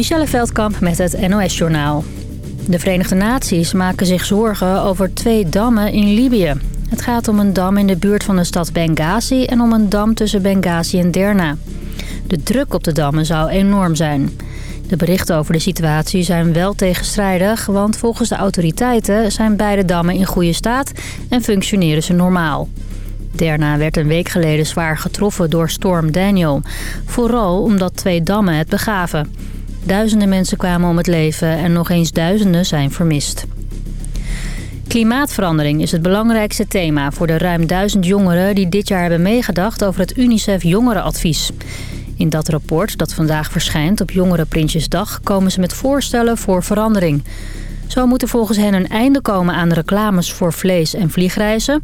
Michelle Veldkamp met het NOS-journaal. De Verenigde Naties maken zich zorgen over twee dammen in Libië. Het gaat om een dam in de buurt van de stad Benghazi... en om een dam tussen Benghazi en Derna. De druk op de dammen zou enorm zijn. De berichten over de situatie zijn wel tegenstrijdig... want volgens de autoriteiten zijn beide dammen in goede staat... en functioneren ze normaal. Derna werd een week geleden zwaar getroffen door storm Daniel. Vooral omdat twee dammen het begaven. Duizenden mensen kwamen om het leven en nog eens duizenden zijn vermist. Klimaatverandering is het belangrijkste thema voor de ruim duizend jongeren... die dit jaar hebben meegedacht over het UNICEF Jongerenadvies. In dat rapport, dat vandaag verschijnt op Jongerenprinsjesdag... komen ze met voorstellen voor verandering. Zo moet er volgens hen een einde komen aan reclames voor vlees- en vliegreizen...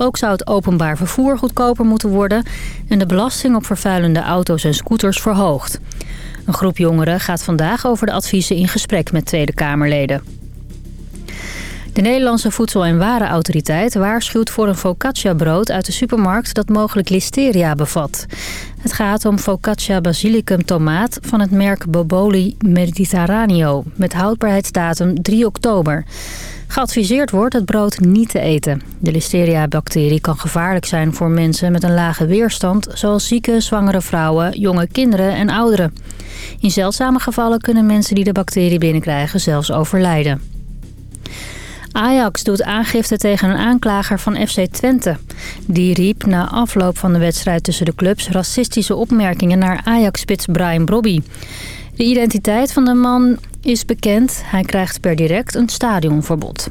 Ook zou het openbaar vervoer goedkoper moeten worden... en de belasting op vervuilende auto's en scooters verhoogd. Een groep jongeren gaat vandaag over de adviezen in gesprek met Tweede Kamerleden. De Nederlandse Voedsel- en Warenautoriteit waarschuwt voor een focaccia-brood uit de supermarkt dat mogelijk listeria bevat. Het gaat om focaccia basilicum tomaat van het merk Boboli Mediterraneo met houdbaarheidsdatum 3 oktober. Geadviseerd wordt het brood niet te eten. De listeria-bacterie kan gevaarlijk zijn voor mensen met een lage weerstand... zoals zieke, zwangere vrouwen, jonge kinderen en ouderen. In zeldzame gevallen kunnen mensen die de bacterie binnenkrijgen zelfs overlijden. Ajax doet aangifte tegen een aanklager van FC Twente. Die riep na afloop van de wedstrijd tussen de clubs... racistische opmerkingen naar Ajax-spits Brian Brobby. De identiteit van de man is bekend. Hij krijgt per direct een stadionverbod.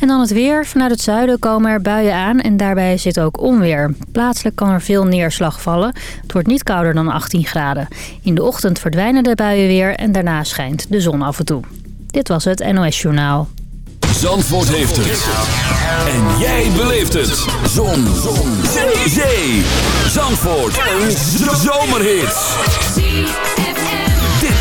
En dan het weer. Vanuit het zuiden komen er buien aan en daarbij zit ook onweer. Plaatselijk kan er veel neerslag vallen. Het wordt niet kouder dan 18 graden. In de ochtend verdwijnen de buien weer en daarna schijnt de zon af en toe. Dit was het NOS Journaal. Zandvoort heeft het. En jij beleeft het. Zon. zon. Zee. Zandvoort. Een zomerhit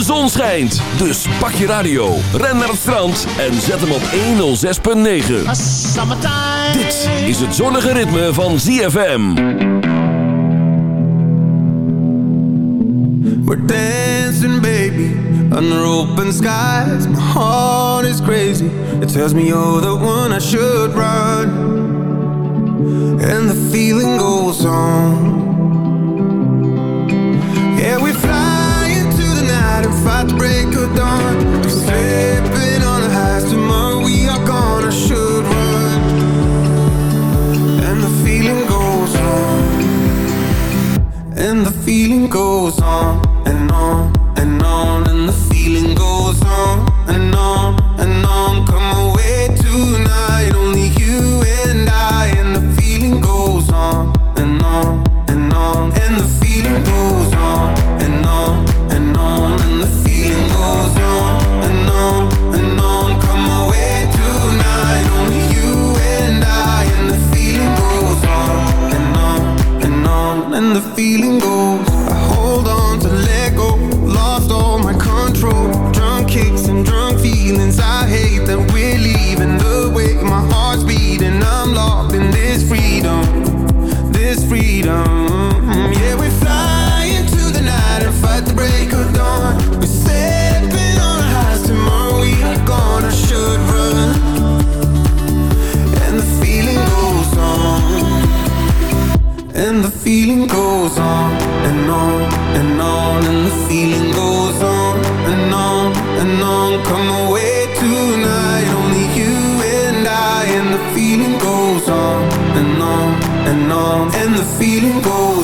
de zon schijnt. Dus pak je radio, ren naar het strand en zet hem op 106.9. Dit is het zonnige ritme van ZFM. We're dancing baby, under open skies. My heart is crazy, it tells me you're the one I should run. And the feeling goes on. about the break of dawn. We're slipping on the highs. Tomorrow we are gone. I should run, and the feeling goes on, and the feeling goes on and on. 你不。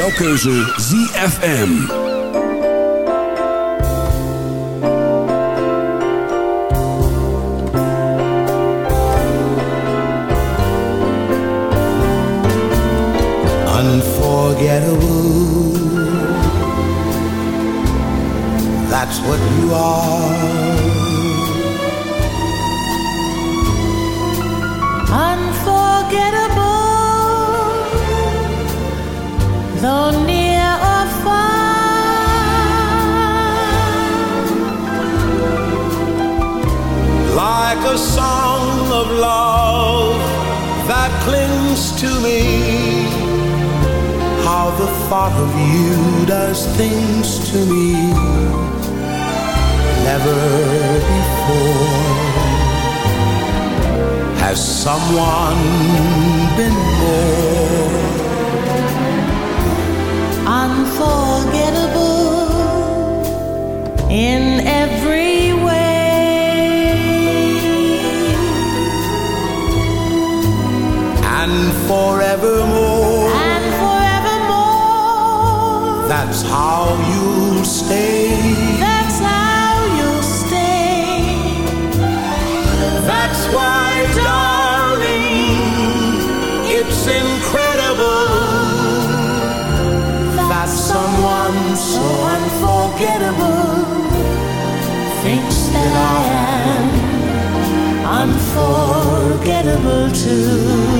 jouw keuze ZFM. unforgettable in every way. Forevermore. And forevermore. That's how you unforgettable too.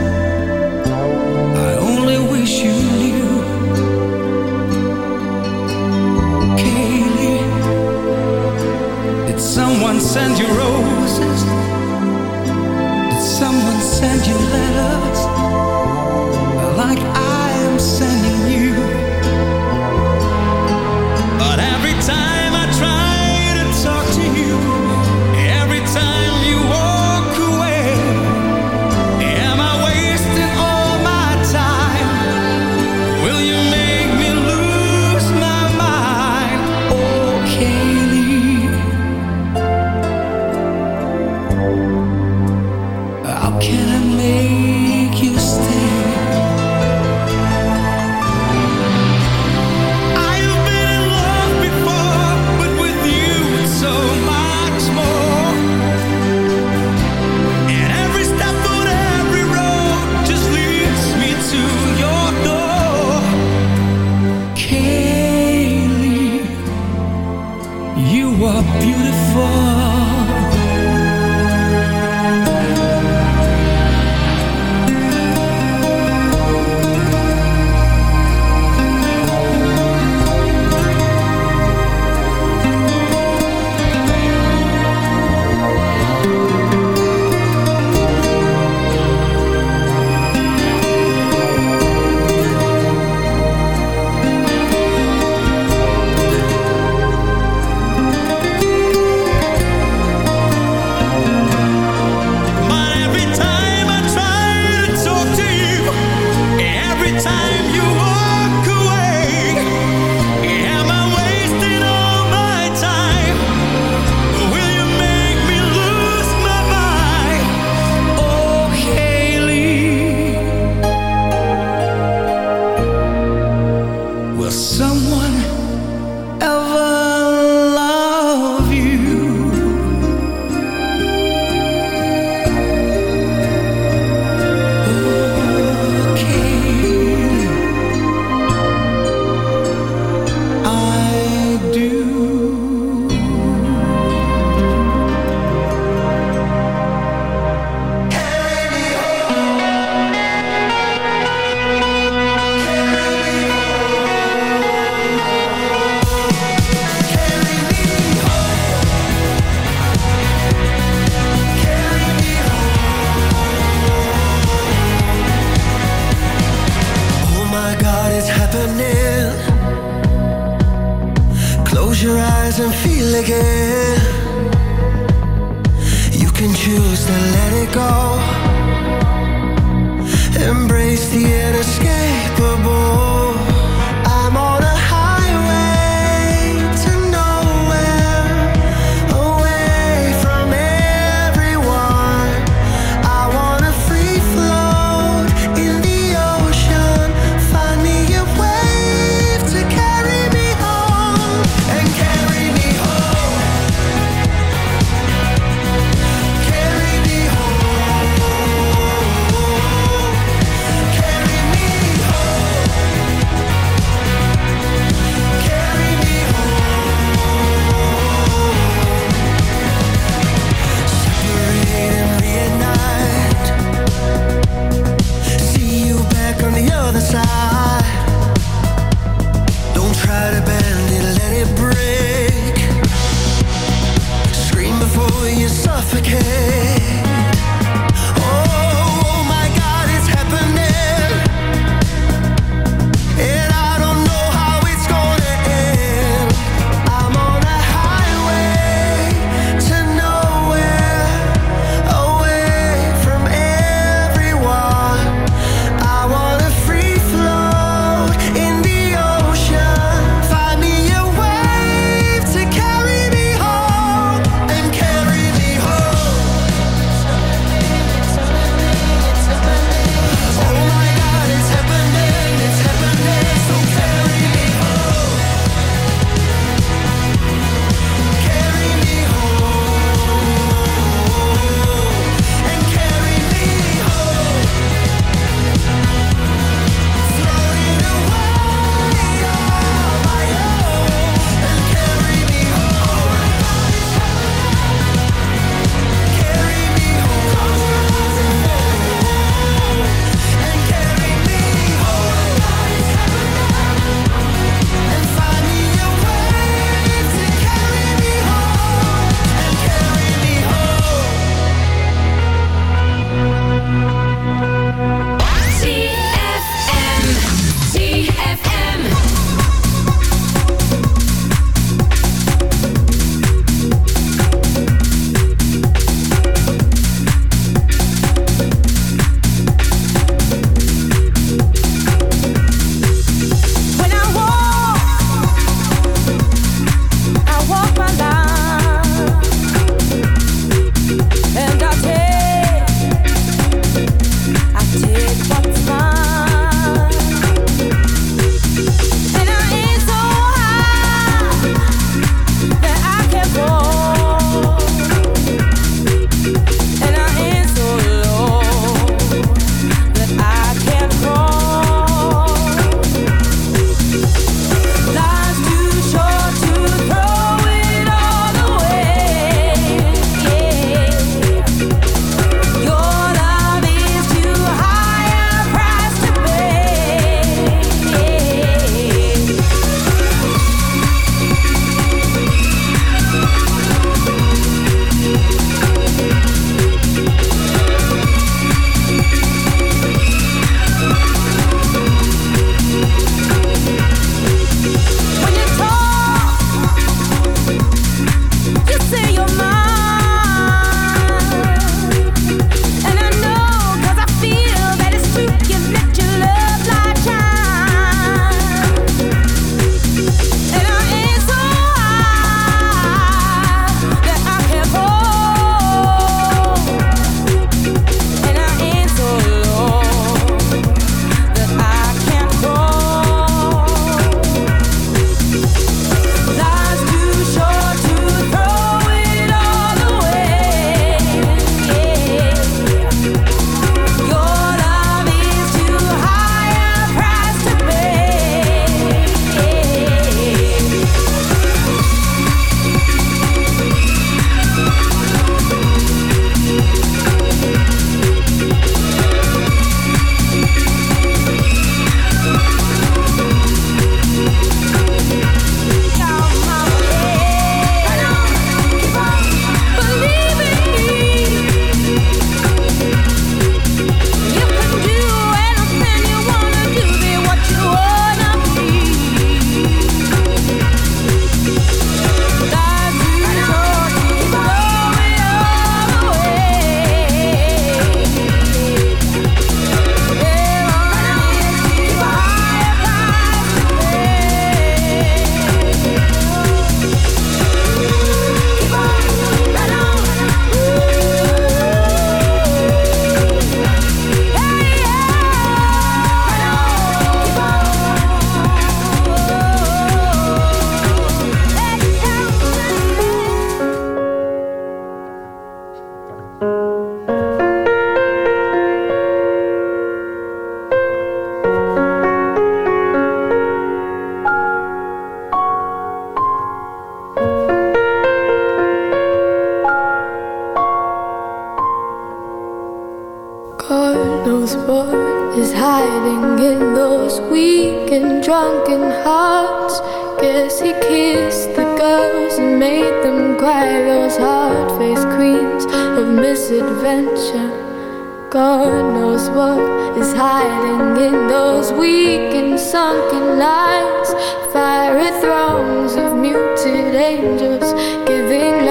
Muted angels giving